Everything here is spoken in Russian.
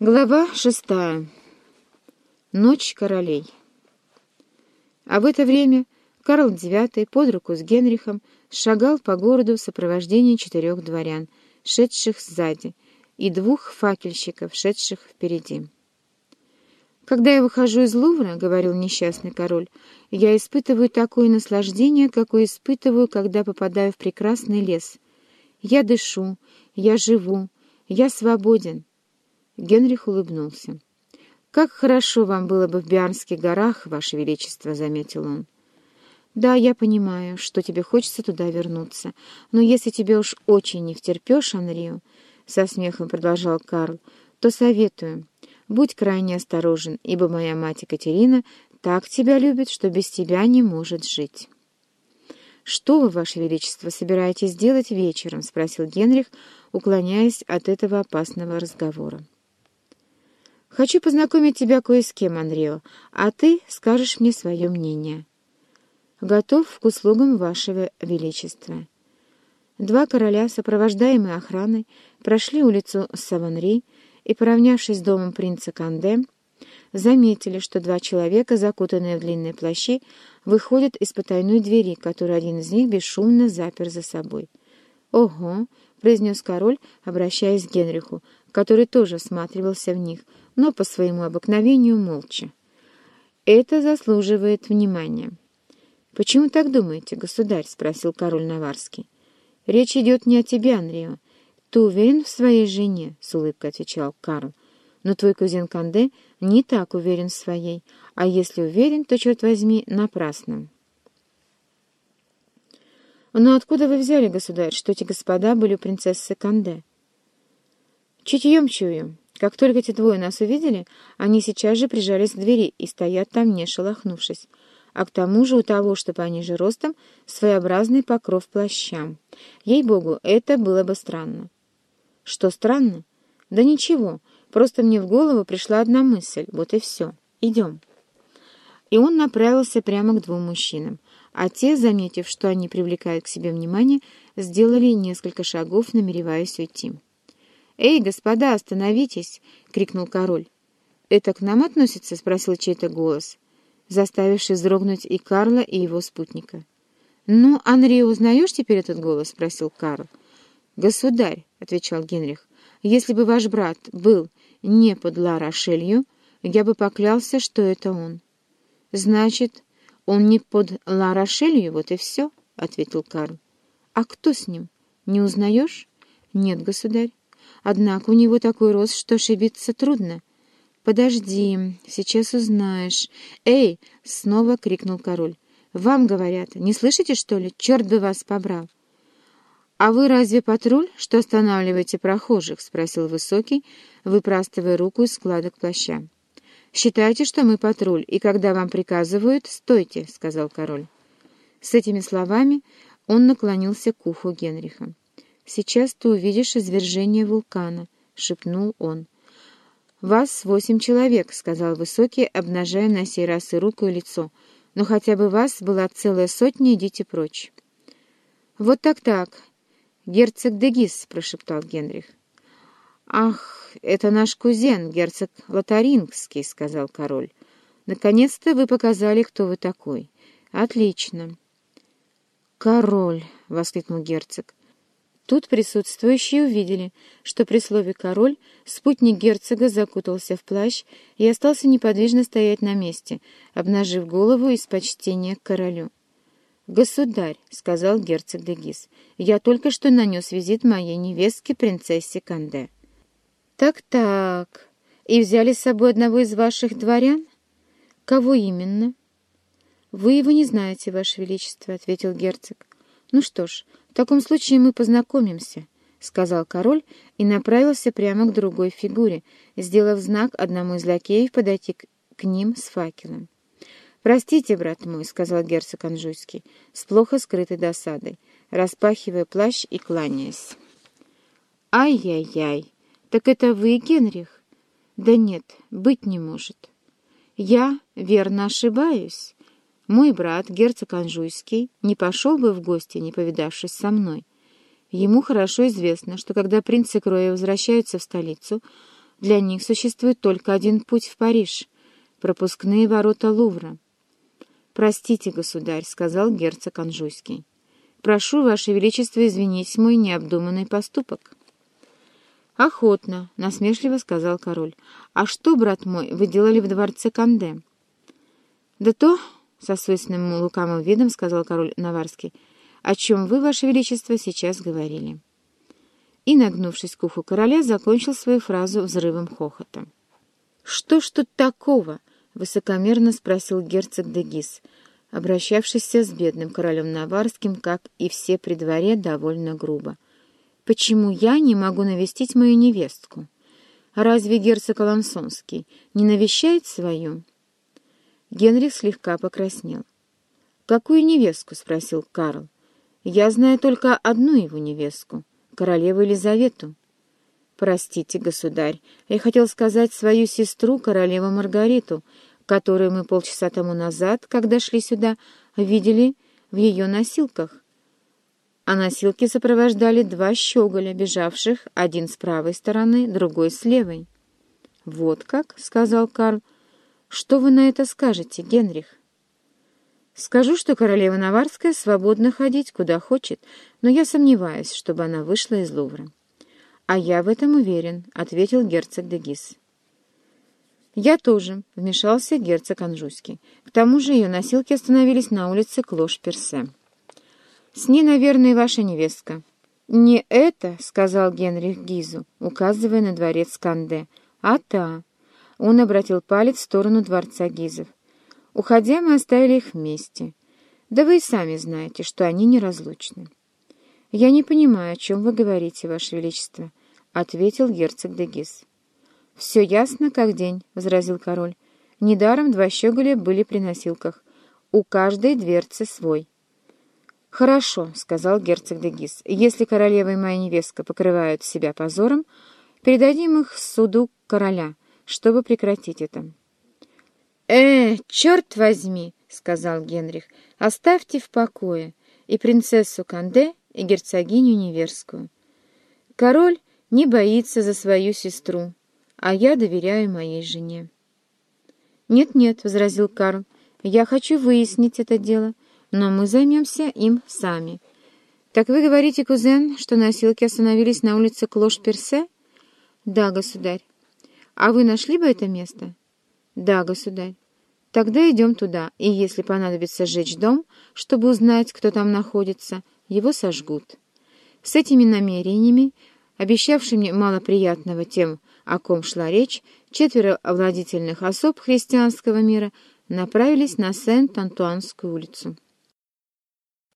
Глава шестая. Ночь королей. А в это время Карл IX под руку с Генрихом шагал по городу в сопровождении четырех дворян, шедших сзади, и двух факельщиков, шедших впереди. «Когда я выхожу из Лувра, — говорил несчастный король, — я испытываю такое наслаждение, какое испытываю, когда попадаю в прекрасный лес. Я дышу, я живу, я свободен». Генрих улыбнулся. «Как хорошо вам было бы в Биарнских горах, Ваше Величество», — заметил он. «Да, я понимаю, что тебе хочется туда вернуться, но если тебе уж очень не втерпешь, Анрио, — со смехом продолжал Карл, — то советую, будь крайне осторожен, ибо моя мать Екатерина так тебя любит, что без тебя не может жить». «Что вы, Ваше Величество, собираетесь делать вечером?» — спросил Генрих, уклоняясь от этого опасного разговора. «Хочу познакомить тебя кое с кем, Анрио, а ты скажешь мне свое мнение». «Готов к услугам Вашего Величества». Два короля, сопровождаемые охраной, прошли улицу Саванри и, поравнявшись с домом принца Канде, заметили, что два человека, закутанные в длинные плащи, выходят из потайной двери, которую один из них бесшумно запер за собой. «Ого!» — произнес король, обращаясь к Генриху, который тоже осматривался в них, но по своему обыкновению молча. «Это заслуживает внимания». «Почему так думаете, государь?» — спросил король Наварский. «Речь идет не о тебе, Анрио. Ты уверен в своей жене?» — с улыбкой отвечал Карл. «Но твой кузен Канде не так уверен в своей, а если уверен, то, черт возьми, напрасно». «Но откуда вы взяли, государь, что эти господа были у принцессы Канде?» «Чутьем чую. Как только эти двое нас увидели, они сейчас же прижались к двери и стоят там, не шелохнувшись. А к тому же у того, что пониже ростом, своеобразный покров плаща. Ей-богу, это было бы странно. Что странно? Да ничего, просто мне в голову пришла одна мысль, вот и все. Идем. И он направился прямо к двум мужчинам, а те, заметив, что они привлекают к себе внимание, сделали несколько шагов, намереваясь уйти. «Эй, господа, остановитесь!» — крикнул король. «Это к нам относится?» — спросил чей-то голос, заставивший вздрогнуть и Карла, и его спутника. «Ну, Анри, узнаешь теперь этот голос?» — спросил Карл. «Государь», — отвечал Генрих, — «если бы ваш брат был не под Ла Рошелью, я бы поклялся, что это он». «Значит, он не под Ла Рошелью, вот и все», — ответил Карл. «А кто с ним? Не узнаешь?» «Нет, государь». Однако у него такой рост, что ошибиться трудно. «Подожди, сейчас узнаешь». «Эй!» — снова крикнул король. «Вам говорят, не слышите, что ли? Черт бы вас побрал!» «А вы разве патруль, что останавливаете прохожих?» — спросил Высокий, выпрастывая руку из складок плаща. «Считайте, что мы патруль, и когда вам приказывают, стойте», — сказал король. С этими словами он наклонился к уху Генриха. «Сейчас ты увидишь извержение вулкана», — шепнул он. «Вас восемь человек», — сказал Высокий, обнажая на сей раз и руку, и лицо. «Но хотя бы вас была целая сотня, идите прочь». «Вот так-так. Герцог Дегис», — прошептал Генрих. «Ах, это наш кузен, герцог Лотарингский», — сказал король. «Наконец-то вы показали, кто вы такой. Отлично». «Король!» — воскликнул герцог. Тут присутствующие увидели, что при слове «король» спутник герцога закутался в плащ и остался неподвижно стоять на месте, обнажив голову из почтения к королю. «Государь», — сказал герцог Дегис, — «я только что нанес визит моей невестке, принцессе Канде». «Так-так, и взяли с собой одного из ваших дворян? Кого именно?» «Вы его не знаете, ваше величество», — ответил герцог. «Ну что ж, в таком случае мы познакомимся», — сказал король и направился прямо к другой фигуре, сделав знак одному из лакеев подойти к, к ним с факелом. «Простите, брат мой», — сказал герцог Анжуйский, с плохо скрытой досадой, распахивая плащ и кланяясь. «Ай-яй-яй! Так это вы, Генрих?» «Да нет, быть не может. Я верно ошибаюсь». Мой брат, герцог Анжуйский, не пошел бы в гости, не повидавшись со мной. Ему хорошо известно, что когда принцы Кроя возвращаются в столицу, Для них существует только один путь в Париж — пропускные ворота Лувра. «Простите, государь», — сказал герцог Анжуйский. «Прошу, Ваше Величество, извинить мой необдуманный поступок». «Охотно», — насмешливо сказал король. «А что, брат мой, вы делали в дворце Канде?» «Да то», — со свойственным лукавым видом сказал король Наварский, — «о чем вы, Ваше Величество, сейчас говорили» и, нагнувшись к уху короля, закончил свою фразу взрывом хохота. «Что ж тут такого?» — высокомерно спросил герцог де Гис, обращавшийся с бедным королем Наварским, как и все при дворе, довольно грубо. «Почему я не могу навестить мою невестку? Разве герцог Алансонский не навещает свою?» Генрих слегка покраснел. «Какую невестку?» — спросил Карл. «Я знаю только одну его невестку королеву Елизавету. Простите, государь, я хотел сказать свою сестру, королеву Маргариту, которую мы полчаса тому назад, когда шли сюда, видели в ее носилках. А носилки сопровождали два щеголя, бежавших, один с правой стороны, другой с левой. «Вот как?» — сказал Карл. «Что вы на это скажете, Генрих?» Скажу, что королева Наварская свободно ходить куда хочет, но я сомневаюсь, чтобы она вышла из Лувра. «А я в этом уверен», — ответил герцог де Гис. «Я тоже», — вмешался герцог Анжуйский. «К тому же ее носилки остановились на улице Клош-Персе». «С ней, наверное, ваша невестка». «Не это», — сказал Генрих Гизу, указывая на дворец Канде, — «а та». Он обратил палец в сторону дворца Гизов. Уходя, мы оставили их вместе. Да вы и сами знаете, что они неразлучны. — Я не понимаю, о чем вы говорите, Ваше Величество, — ответил герцог де Гис. — Все ясно, как день, — возразил король. Недаром два щеголя были при носилках. У каждой дверцы свой. — Хорошо, — сказал герцог де Гис. — Если королева и моя невестка покрывают себя позором, передадим их суду короля, чтобы прекратить это. «Э, черт возьми!» — сказал Генрих. «Оставьте в покое и принцессу Канде, и герцогиню Неверскую. Король не боится за свою сестру, а я доверяю моей жене». «Нет-нет», — возразил Карл, — «я хочу выяснить это дело, но мы займемся им сами». «Так вы говорите, кузен, что носилки остановились на улице Клош-Персе?» «Да, государь». «А вы нашли бы это место?» «Да, государь». «Тогда идем туда, и если понадобится сжечь дом, чтобы узнать, кто там находится, его сожгут». С этими намерениями, обещавшими мало приятного тем, о ком шла речь, четверо овладительных особ христианского мира направились на Сент-Антуанскую улицу.